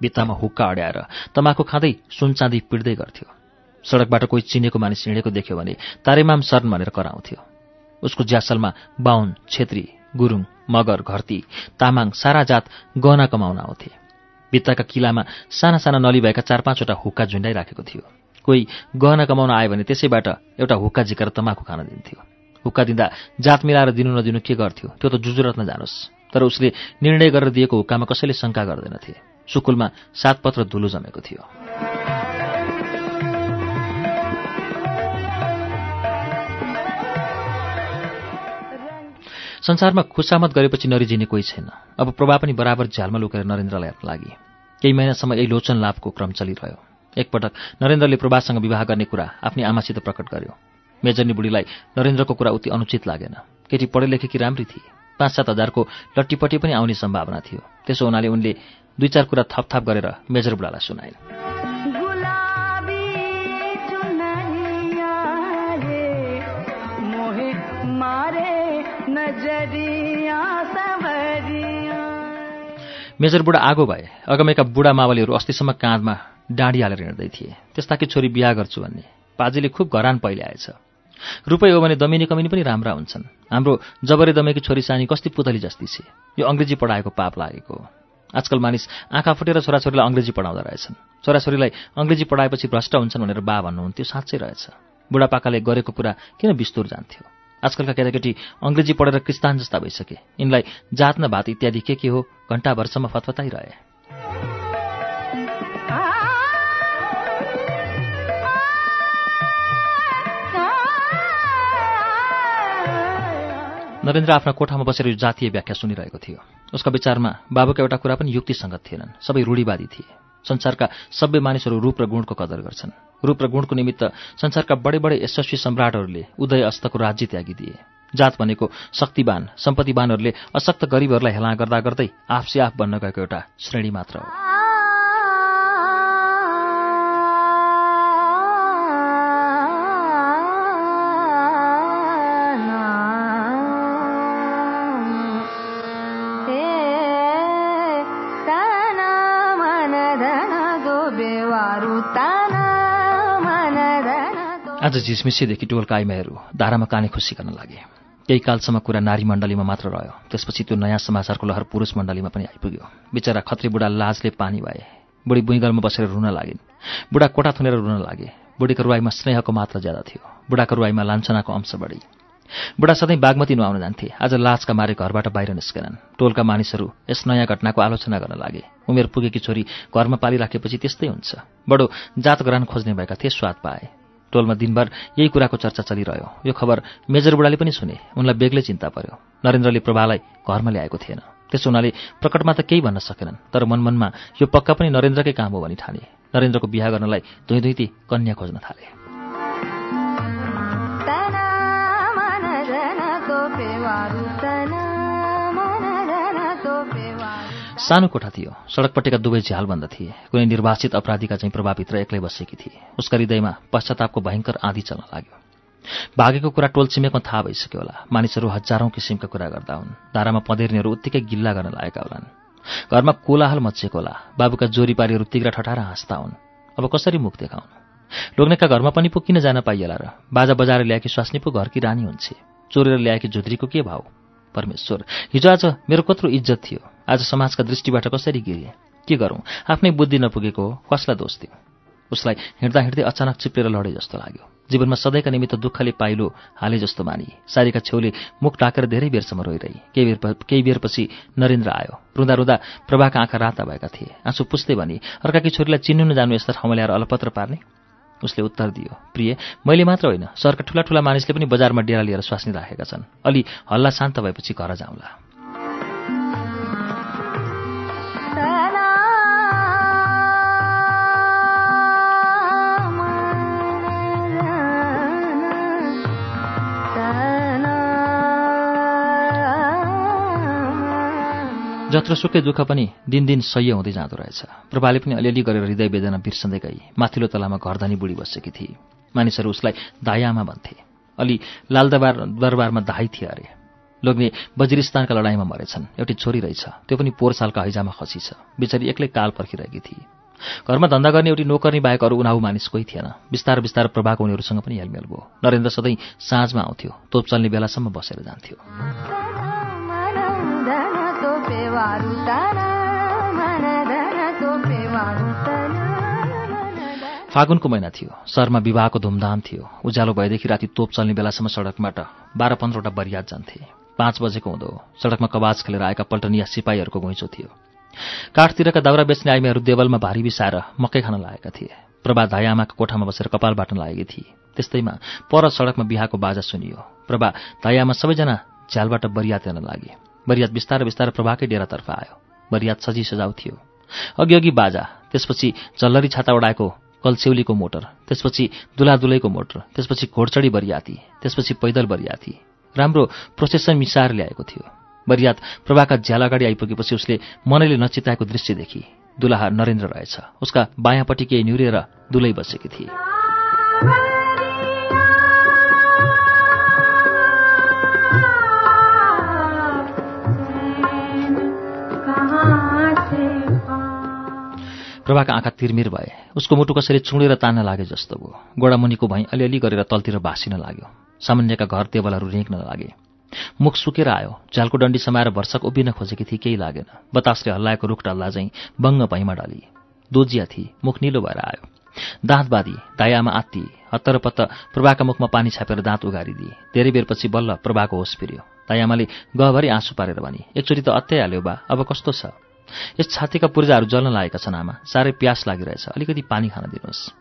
Speaker 1: भित्तामा हुक्का अड्याएर तमाखु खाँदै सुनचाँदी पिड्दै गर्थ्यो। सडकबाट कोही चिनेको मानिस हिँडेको देख्यो भने तारेमाम सर्न भनेर कराउँथ्यो। उसको ज्यासलमा बाहुन छेत्री गुरुङ मगर घरती तामाङ सारा जात गहना कमाउन आउँथे। भित्ताका किलामा साना साना नली भएका चार पाँचवटा हुक्का झुन्डाइराखेको थियो। कोही गहना कमाउन आयो भने त्यसैबाट एउटा हुक्का झिकेर तमाखु खान दिन्थ्यो। हुक्का दिँदा जात मिलाएर दिनु नदिनु के गर्थ्यो त्यो त जुजुरत्न जानुहोस्। तर उसले निर्णय गरेर दिएको हुक्कामा कसैले शङ्का गर्दैनथे। सुकुलमा सात पत्र धुलो जमेको थियो। संसारमा खुसामत गरेपछि नरिजिने कोही छैन। अब प्रभा पनि बराबर झ्यालमा लुकेर नरेन्द्रलाई लागि। केही महिनासम्म यही लोचन लाभको क्रम चलिरह्यो। एकपटक नरेन्द्रले प्रभासँग विवाह गर्ने कुरा आफ्नी आमासित प्रकट गर्यो। मेजरनी बुढीलाई नरेन्द्रको कुरा उति अनुचित लागेन। केटी पढे लेखेकी राम्री थिए। पाँच सात हजारको लट्टीपट्टि पनि आउने सम्भावना थियो। त्यसो हुनाले उनले दुई चार कुरा थपथाप गरेर मेजर बुढालाई सुनाइन्। मेजर बुढा आगो भए। अगमेका बुढा मावलीहरू अस्तिसम्म काँधमा डाँडी हालेर हिँड्दै थिए। त्यस्ता कि छोरी बिहा गर्छु भन्ने। पाजीले खुब घरान पहिले आएछ। रुपैयाँ हो भने दमिनी कमिनी पनि राम्रा हुन्छन्। हाम्रो जबरे दमेकी छोरी सानी कस्ती पुतली जस्ती छे। यो अङ्ग्रेजी पढाएको पाप लागेको आजकल मानिस आँखा फुटेर छोराछोरीलाई अङ्ग्रेजी पढाउँदो रहेछन्। छोराछोरीलाई अङ्ग्रेजी पढाएपछि भ्रष्ट हुन्छन् भनेर बा भन्नुहुन्थ्यो साँच्चै रहेछ। बुढापाकाले गरेको कुरा किन बिस्तुर जान्थ्यो? आजकलका केटाकेटी अङ्ग्रेजी पढेर क्रिस्तान जस्ता भइसके। यिनलाई जात न भात इत्यादि के के हो घन्टाभरसम्म फतफताइरहे। नरेन्द्र आफ्ना कोठामा बसेर यो जातीय व्याख्या सुनिरहेको थियो। उसका विचारमा बाबुका एउटा कुरा पनि युक्तिसङ्गत थिएनन्। सबै रूढिवादी थिए। संसारका सबै मानिसहरू रूप र गुणको कदर गर्छन्। रूप र गुणको निमित्त संसारका बडे बडे यशस्वी सम्राटहरूले उदय अस्तको राज्य त्यागिदिए जात भनेको शक्तिवान सम्पत्तिवानहरूले अशक्त गरिबहरूलाई हेला गर्दा गर्दै आफसे आफ बन्न गएको एउटा श्रेणी मात्र हो। आज झिसमिसेदेखि टोलका आइमाईहरू धारामा काने खुसी गर्न लागे। केही कालसम्म कुरा नारी मण्डलीमा मात्र रह्यो। त्यसपछि त्यो नयाँ समाचारको लहर पुरुष मण्डलीमा पनि आइपुग्यो। बिचरा खत्री बुढा लाजले पानी भए बुढी बुइँगरमा बसेर रुन लागिन्। बुढा कोठा थुनेर रुन लागे। बुढीको रुवाईमा स्नेहको मात्रा ज्यादा थियो। बुढाको रुवाईमा लान्छनाको अंश बढी। बुढा सधैँ बागमती नुहाउन जान्थे। आज लाजका मारे घरबाट बाहिर निस्केनन्। टोलका मानिसहरू यस नयाँ घटनाको आलोचना गर्न लागे। उमेर पुगेकी छोरी घरमा पालिराखेपछि त्यस्तै हुन्छ। बडो जात गरान खोज्ने भएका थिए स्वाद पाए। टोलमा दिनभर यही कुराको चर्चा चलिरह्यो। यो खबर मेजर बुढाले पनि सुने। उनलाई बेग्लै चिन्ता पर्यो। नरेन्द्रले प्रभालाई घरमा ल्याएको थिएन। त्यसो हुनाले प्रकटमा त केही भन्न सकेनन् तर मनमनमा यो पक्का पनि नरेन्द्रकै काम हो भनी ठाने। नरेन्द्रको बिहा गर्नलाई दुईती कन्या खोज्न थाले। सानो कोठा थियो। सडकपट्टिका दुवै झ्यालबन्द थिए। कुनै निर्वासित अपराधीका चाहिँ प्रभावभित्र एक्लै बसेकी थिए। उसका हृदयमा पश्चातापको भयङ्कर आँधी चल्न लाग्यो। भागेको कुरा टोल छिमेकमा थाहा भइसक्यो होला। मानिसहरू हजारौं किसिमका कुरा गर्दा हुन्। धारामा पँधेर्नेहरू उत्तिकै गिल्ला गर्न लागेका होलान्। घरमा कोलाहल मचिएको होला। बाबुका जोरीपारीहरू तिग्रा ठटाएर हाँस्दा हुन्। अब कसरी मुख देखाउनु? लोग्नेका घरमा पनि पो किन जान पाइएला र? बाजा बजाएर ल्याएकी स्वास्नी पो घरकी रानी हुन्छे। चोरेर ल्याएकी झुद्रीको के भाउ परमेश्वर हिजो आज मेरो कत्रो इज्जत थियो। आज समाजका दृष्टिबाट कसरी गिरिए? के गरौँ? आफ्नै बुद्धि नपुगेको हो कसलाई दोष दियो उसलाई हिँड्दा हिँड्दै अचानक चिप्लेर लडे जस्तो लाग्यो। जीवनमा सधैँका निमित्त दुःखले पाइलो हाले जस्तो मानी सारीका छेउले मुख ढाकेर धेरै बेरसम्म रोइरही। केही बेर केही बेरपछि नरेन्द्र आयो। रुँदा रुँदा प्रभाका आँखा राता भएका थिए। आँसु पुस्दै भनी अर्काकी छोरीलाई चिन्नु नजानु यस्ता ठाउँमा ल्याएर अलपत्र पार्ने? उसले उत्तर दियो प्रिय मैले मात्र होइन सरका ठुला ठुला मानिसले पनि बजारमा डेरा लिएर स्वास्नी राखेका छन्। अलि हल्ला शान्त भएपछि घर जाउँला। जत्रसुकै दुःख पनि दिनदिन सह्य हुँदै जाँदो रहेछ। प्रभाले पनि अलिअलि गरेर हृदय वेदना बिर्सँदै गई। माथिल्लो तलामा घरधनी बुढी बसेकी थिए मानिसहरू उसलाई दायामा भन्थे। अलि लालदरबार दरबारमा दाहाई थिए अरे। लोग्ने बजिरिस्तानका लडाइँमा मरेछन्। एउटी छोरी रहेछ। त्यो पनि पोहोर सालका हैजामा खसी छ। बिचरी एक्लै काल पर्खिरहेकी थिए घरमा धन्दा गर्ने एउटी नोकर्नी बाहेक अरू उनाउ मानिस कोही थिएन। बिस्तार बिस्तार प्रभाको उनीहरूसँग पनि हेलमेल भयो। नरेन्द्र सधैँ साँझमा आउँथ्यो। तोप चल्ने बेलासम्म बसेर जान्थ्यो। फागुनको महिना थियो। सहरमा विवाहको धुमधाम थियो। उज्यालो भएदेखि राति तोप चल्ने बेलासम्म सडकबाट बाह्र पन्ध्रवटा बरियात जान्थे। पाँच बजेको हुँदो। सडकमा कवाज खेलेर आएका पल्टनिया सिपाहीहरूको घुइँचो थियो। काठतिरका दाउरा बेच्ने आइमाहरू देवलमा भारी बिसाएर मकै खान लागेका थिए। प्रभा धाई आमाको कोठामा बसेर कपाल बाटन लागेकी थिए। त्यस्तैमा पर सडकमा बिहाको बाजा सुनियो। प्रभा धाई आमा सबैजना झ्यालबाट बरियात हेर्न लागे। बरियात बिस्तार बिस्तार प्रभाकै डेरातर्फ आयो। बरियात सजी सजाउ थियो। अघि अघि बाजा त्यसपछि जल्लरी छाता उडाएको कलसेउलीको मोटर त्यसपछि दुलादुलैको मोटर त्यसपछि घोडचडी बरियाती त्यसपछि पैदल बरियाती। राम्रो प्रोसेसन मिसाएर ल्याएको थियो। बरियात प्रभाका झ्याल अगाडि आइपुगेपछि उसले मनैले नचिताएको दृश्य देखि। दुलाहा नरेन्द्र रहेछ। उसका बायाँपट्टि केही निहुरेर दुलै बसेकी थिए। प्रभाका आँखा तिरमिर भए। उसको मुटु कसरी चुडेर तान्न लागे जस्तो भयो। गोडामुनिको भैँ अलिअलि गरेर तलतिर भाँसिन लाग्यो। सामान्यका घर टेबलहरू रेङ्क्न लागे। मुख सुकेर आयो। झ्यालको डन्डी समाएर भर्सक उभिन खोजेकी थिए केही लागेन। बतासले हल्लाएको रुख टल्ला चाहिँ बङ्ग भैँमा डली। दोजिया थिए। मुख निलो भएर आयो। दाँत बाँधी दायामा आत्ती हत्तरपत्त प्रभाका मुखमा पानी छापेर दाँत उगारिदिए धेरै बेरपछि बल्ल प्रभाको होस फिर्यो दायामाले गहभरि आँसु पारेर भने एकचोटि त अत्याइहाल्यो बा अब कस्तो छ? यस छातीका पूर्जाहरू जल्न लागेका छन् आमा। साह्रै प्यास लागिरहेछ। अलिकति पानी खान दिनुहोस्।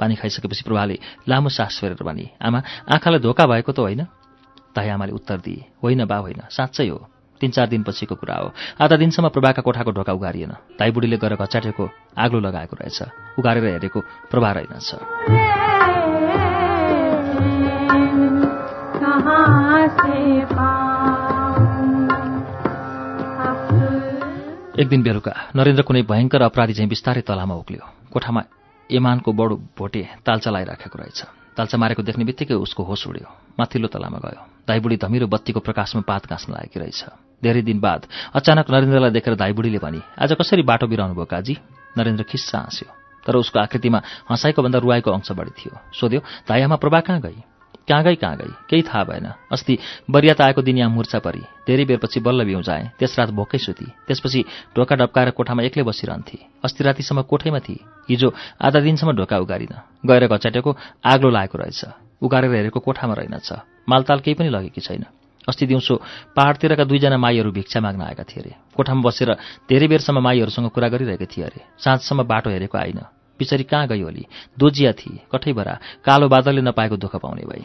Speaker 1: पानी खाइसकेपछि प्रभाले लामो सास फेरेर भने आमा आँखालाई धोका भएको त होइन? दायामाले उत्तर दिए होइन बा होइन। साँच्चै हो। तिन चार दिनपछिको कुरा हो। आधा दिनसम्म प्रभाका कोठाको ढोका उगारिएन दाईबुढीले गएर घचाटेको आग्लो लगाएको रहेछ। उगारेर हेरेको प्रभा रहेनछ। एक दिन बेलुका नरेन्द्र कुनै भयङ्कर अपराधी चाहिँ बिस्तारै तलामा उक्ल्यो। कोठामा एमानको बडो भोटे तालचा लगाइराखेको रहेछ। तालचा मारेको देख्ने बित्तिकै उसको होस उड्यो। माथिल्लो तलामा गयो। दाईबुढी धमिलो बत्तीको प्रकाशमा पात गाँच्न लागेकी रहेछ। धेरै दिन बाद अचानक नरेन्द्रलाई देखेर दाईबुढीले भने आज कसरी बाटो बिराउनु भयो काजी? नरेन्द्र खिस्सा हाँस्यो तर उसको आकृतिमा हँसाइको भन्दा रुवाईको अंश बढी थियो। सोध्यो दायामा प्रभा कहाँ गई? कहाँ गई कहाँ गई केही थाहा भएन। अस्ति बरियात आएको दिन यहाँ मुर्चा परी। धेरै बेरपछि बल्ल बिउजाएँ त्यस रात भोकै सुती। त्यसपछि ढोका डप्काएर कोठामा एक्लै बसिरहन्थे। अस्ति रातिसम्म कोठैमा थिए। हिजो आधा दिनसम्म ढोका उगारिन। गएर घचाटेको आग्लो लागेको रहेछ। उगारेर हेरेको कोठामा रहेनछ। मालताल केही पनि लगेकी छैन। अस्ति दिउँसो पहाडतिरका दुईजना माईहरू भिक्षा माग्न आएका थिए अरे कोठामा बसेर धेरै बेरसम्म माईहरूसँग कुरा गरिरहेका थिए अरे। साँझसम्म बाटो हेरेको आइन। पिछरी कहाँ गयो होली दोजिया थिए कठैभरा कालो बादलले नपाएको दुःख पाउने भई।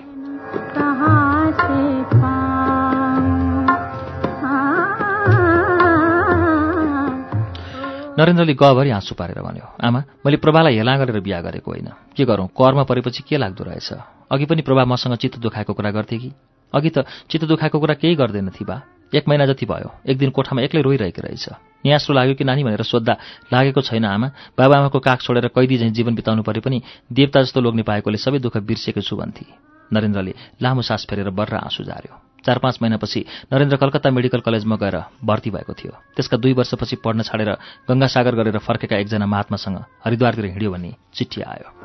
Speaker 1: नरेन्द्रले गभरि आँसु पारेर भन्यो आमा मैले प्रभालाई हेला गरेर बिहा गरेको होइन। के गरौँ? कर्म परेपछि के लाग्दो रहेछ? अघि पनि प्रभा मसँग चित्त दुखाएको कुरा गर्थे कि? अघि त चित्त दुखाएको कुरा केही गर्दैन थिए बा। एक महिना जति भयो एक दिन कोठामा एक्लै रोइरहेको रहेछ। न्यास्रो लाग्यो कि नानी भनेर सोद्धा लागेको छैन आमा। बाबाआमाको काख छोडेर कैदी झैँ जीवन बिताउनु परे पनि देवता जस्तो लोग्ने पाएकोले सबै दुःख बिर्सेको छु भन्थे। नरेन्द्रले लामो सास फेरेर बर्र आँसु झार्यो चार पाँच महिनापछि नरेन्द्र कलकत्ता मेडिकल कलेजमा गएर भर्ती भएको थियो। त्यसका दुई वर्षपछि पढ्न छाडेर गङ्गासागर गरेर फर्केका एकजना महात्मासँग हरिद्वारतिर हिँड्यो भन्ने चिठी आयो।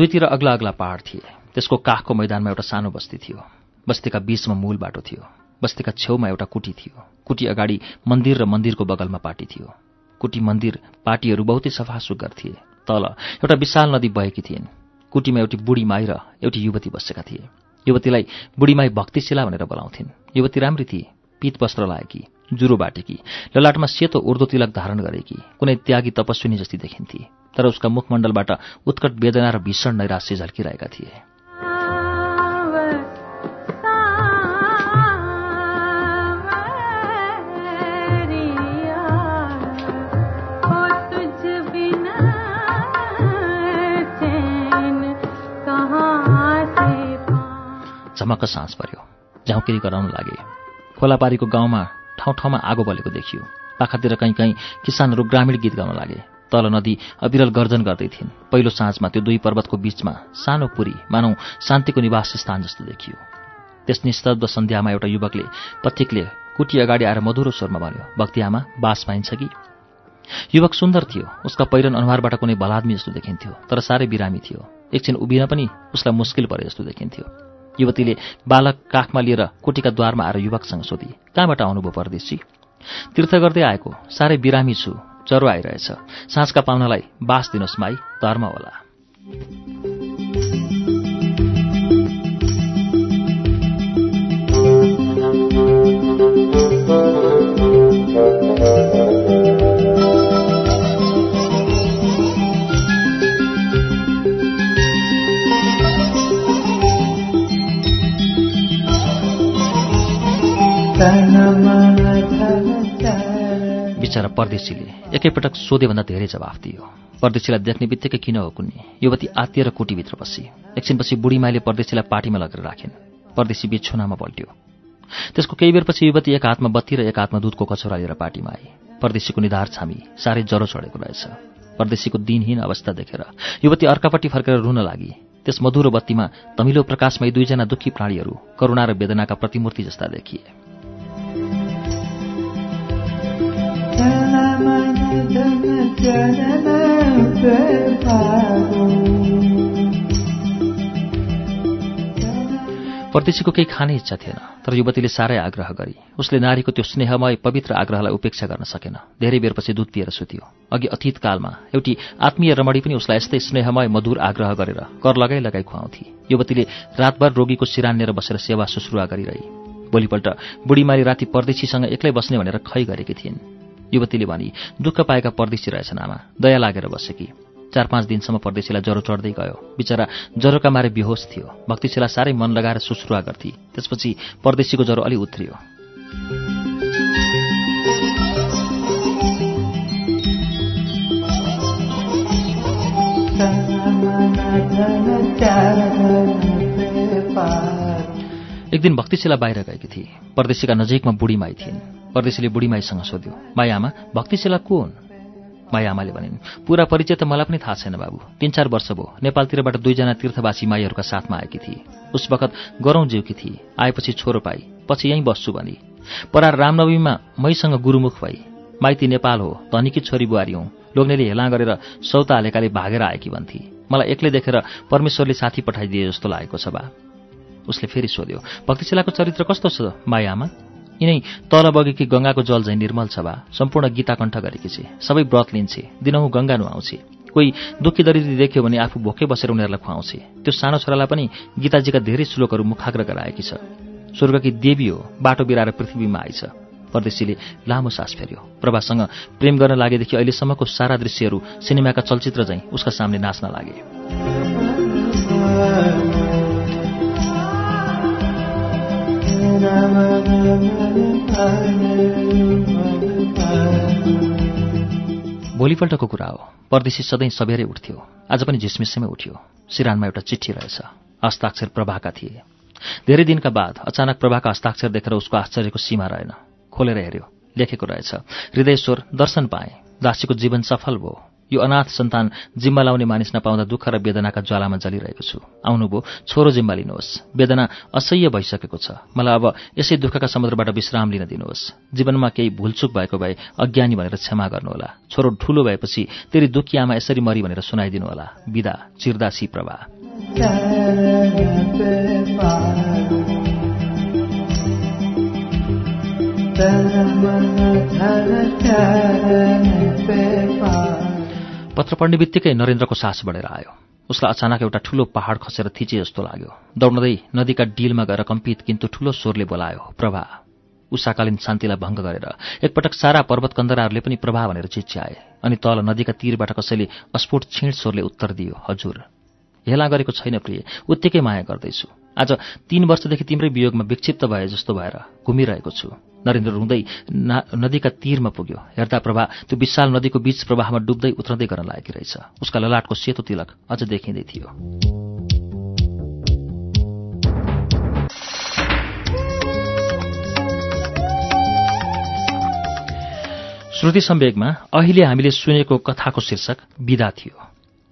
Speaker 1: दुईतिर अग्ला अग्ला पहाड थिए। त्यसको काखको मैदानमा एउटा सानो बस्ती थियो। बस्तीका बीचमा मूल बाटो थियो। बस्तीका छेउमा एउटा कुटी थियो। कुटी अगाडि मन्दिर र मन्दिरको बगलमा पाटी थियो। कुटी मन्दिर पाटीहरू बहुतै सफा सुग्घर थिए। तल एउटा विशाल नदी बहेकी थिइन्। कुटीमा एउटी बुढी माई र एउटी युवती बसेका थिए। युवतीलाई बुढी माई भक्तिशिला भनेर बोलाउँथिन्। युवती राम्री थिए। पित वस्त्र लाएकी जुरो बाटेकी ललाटमा सेतो उर्दो तिलक धारण गरेकी कुनै त्यागी तपस्विनी जस्ती देखिन्थे। तर उसका मुखमण्डलबाट उत्कट वेदना र भीषण नैराश्य झल्किरहेका थिए। झमक्क सास पर्यो। झाउकेरी गराउन लागे। खोलापारीको गाउँमा ठाउँ ठाउँमा आगो बलेको देखियो। पाखातिर कहीँ कहीँ किसानहरू ग्रामीण गीत गाउन लागे। तल नदी अविरल गर्जन गर्दै थिइन्। पहिलो साँझमा त्यो दुई पर्वतको बीचमा सानो पुरी मानौ शान्तिको निवास स्थान जस्तो देखियो। त्यस निस्तब्ध सन्ध्यामा एउटा युवकले पथिकले कुटी अगाडि आएर मधुरो स्वरमा भन्यो भक्ति आमा बास पाइन्छ कि? युवक सुन्दर थियो उसका पहिरन अनुहारबाट कुनै बलादमी जस्तो देखिन्थ्यो तर साह्रै बिरामी थियो। एकछिन उभिन पनि उसलाई मुस्किल परे जस्तो देखिन्थ्यो। युवतीले बालक काखमा लिएर कुटीका द्वारमा आएर युवकसँग सोधी कहाँबाट आउनुभयो परदेशी? तीर्थ गर्दै आएको साह्रै बिरामी छु ज्वरो आइरहेछ साँझका पाहुनालाई बास दिनुहोस् माई धर्म होला बिचरा परदेशीले एकैपटक सोधेभन्दा धेरै जवाफ दियो। परदेशीलाई देख्ने बित्तिकै किन हो कुन्ने? युवती आत्तिएर कोटीभित्र बसी। एकछिनपछि बुढी माईले परदेशीलाई पार्टीमा लगेर राखिन्। परदेशी बिछुनामा पल्ट्यो। त्यसको केही बेरपछि युवती एक हातमा बत्ती र एक हातमा दुधको कचौरा लिएर पार्टीमा आई परदेशीको निधार छामी साह्रै ज्वरो चढेको रहेछ। परदेशीको दिनहीन अवस्था देखेर युवती अर्कापट्टि फर्केर रुन लागि। त्यस मधुरो बत्तीमा तमिलो प्रकाशमा यी दुईजना दुःखी प्राणीहरू करुणा र वेदनाका प्रतिमूर्ति जस्ता देखिए। परदेशीको केही खाने इच्छा थिएन तर युवतीले साह्रै आग्रह गरी उसले नारीको त्यो स्नेहमय पवित्र आग्रहलाई उपेक्षा गर्न सकेन। धेरै बेरपछि दुध पिएर सुत्यो। अघि अतीत कालमा एउटी आत्मीय रमणी पनि उसलाई यस्तै स्नेहमय मधुर आग्रह गरेर कर लगाई लगाई खुवाउँथे। युवतीले रातभर रोगीको सिरान्नेर बसेर सेवा सुश्रुवा गरिरही। भोलिपल्ट बुढीमाली राति परदेशीसँग एक्लै बस्ने भनेर खै गरेकी थिइन्। युवतीले भनी दुःख पाएका परदेशी रहेछन् आमा। दया लागेर बसेकी चार पाँच दिनसम्म परदेशीलाई ज्वरो चढ्दै गयो। बिचरा ज्वरोका मारे बेहोस थियो। भक्तिशीलाई साह्रै मन लगाएर सुश्रुवा गर्थे। त्यसपछि परदेशीको ज्वरो अलि उत्रियो। एक दिन भक्तिशिला बाहिर गएकी थिए। परदेशीका नजिकमा बुढीमाई थिइन्। परदेशीले बुढीमाईसँग सोध्यो मायामा भक्तिशिला को हुन् मायामाले भनिन् पूरा परिचय त मलाई पनि थाहा छैन बाबु। तीन चार वर्ष भयो। नेपालतिरबाट दुईजना तीर्थवासी माईहरूका साथमा आएकी थिए। उस बखत गरौँ जिउकी थिए। आएपछि छोरो पाई। पछि यहीँ बस्छु भनी। परार रामनवमीमा मैसँग गुरुमुख भई। माइती नेपाल हो धनीकी छोरी बुहारी हौ। लोग्नेले हेला गरेर सौता हालेकाले भागेर आएकी भन्थे। मलाई एक्लै देखेर परमेश्वरले साथी पठाइदिए जस्तो लागेको छ बा। उसले फेरि सोध्यो भक्तिशिलाको चरित्र कस्तो छ मायामा यिनै तल बगेकी गङ्गाको जल झैँ निर्मल छ बा। सम्पूर्ण गीता कण्ठ गरेकी छे। सबै व्रत लिन्छे। दिनहुँ गङ्गा नुहाउँछे। कोही दुःखी दरिद्री देख्यो भने आफू भोकै बसेर उनीहरूलाई खुवाउँछे। त्यो सानो छोरालाई पनि गीताजीका धेरै श्लोकहरू मुखाग्र गराएकी छ। स्वर्गकी देवी हो बाटो बिराएर पृथ्वीमा आइछ। परदेशीले लामो सास फेर्यो। प्रभासँग प्रेम गर्न लागेदेखि अहिलेसम्मको सारा दृश्यहरू सिनेमाका चलचित्र झैँ उसका सामने नाच्न लागे। भोलिपल्टको कुरा हो। परदेशी सधैँ सबेरै उठ्थ्यो। आज पनि झिसमिसैमै उठ्यो। सिरानमा एउटा चिठी रहेछ। हस्ताक्षर प्रभाका थिए। धेरै दिनका बाद अचानक प्रभाका हस्ताक्षर देखेर उसको आश्चर्यको सीमा रहेन। खोलेर हेऱ्यो। लेखेको रहेछ हृदयश्वर दर्शन पाए। दासीको जीवन सफल भयो। यो अनाथ सन्तान जिम्मा लाउने मानिस नपाउँदा दुःख र वेदनाका ज्वालामा जलिरहेको छु। आउनुभयो छोरो जिम्मा लिनुहोस्। वेदना असह्य भइसकेको छ। मलाई अब यसै दुःखका समुद्रबाट विश्राम लिन दिनुहोस्। जीवनमा केही भुलचुक भएको भए अज्ञानी भनेर क्षमा गर्नुहोला। छोरो ठूलो भएपछि तेरि दुःखी आमा यसरी मरी भनेर सुनाइदिनुहोला विदा चिरदासी प्रभा। पत्र पढ्ने बित्तिकै नरेन्द्रको सास बढेर आयो। उसलाई अचानक एउटा ठूलो पहाड खसेर थिचे जस्तो लाग्यो। दौड्दै नदीका डिलमा गएर कम्पित किन्तु ठूलो स्वरले बोलायो प्रभा। उषाकालीन शान्तिलाई भङ्ग गरेर एकपटक सारा पर्वत कन्दराहरूले पनि प्रभा भनेर चिच्याए अनि तल नदीका तीरबाट कसैले अस्फोट छिण स्वरले उत्तर दियो हजुर। हेला गरेको छैन प्रिय उत्तिकै माया गर्दैछु। आज तीन वर्षदेखि तिम्रै वियोगमा विक्षिप्त भए जस्तो भएर घुमिरहेको छु। नरेन्द्र रुँदै नदीका तीरमा पुग्यो। हेर्दा प्रभा त्यो विशाल नदीको बीच प्रवाहमा डुब्दै उत्रँदै गर्न लागेकी रहेछ। उसका ललाटको सेतो तिलक अझ देखिँदै थियो। श्रुति सम्वेगमा अहिले हामीले सुनेको कथाको शीर्षक विदा थियो।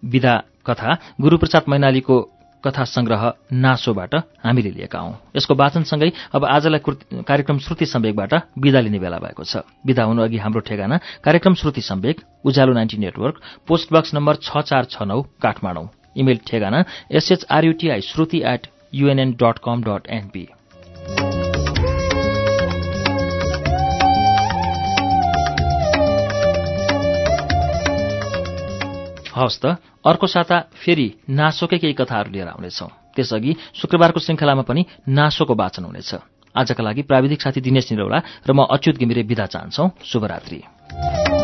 Speaker 1: विदा कथा गुरूप्रसाद मैनालीको कथा संग्रह नासोबाट हामीले लिएका हौं। यसको वाचनसँगै अब आजलाई कार्यक्रम श्रुति सम्वेकबाट विदा लिने बेला भएको छ। विदा हुनु अघि हाम्रो ठेगाना कार्यक्रम Shruti Sambeg Ujyaalo ninety network post box number छ चार छ नौ काठमाडौँ। इमेल ठेगाना S H R U T I Shruti at U N N dot com dot N P हवस् त अर्को साता फेरि नासोकै केही कथाहरू लिएर आउनेछौँ। त्यसअघि शुक्रबारको श्रृङ्खलामा पनि नासोको वाचन हुनेछ। आजका लागि प्राविधिक साथी दिनेश निरौला र म अच्युत घिमिरे विदा चाहन्छौ। शुभरात्री।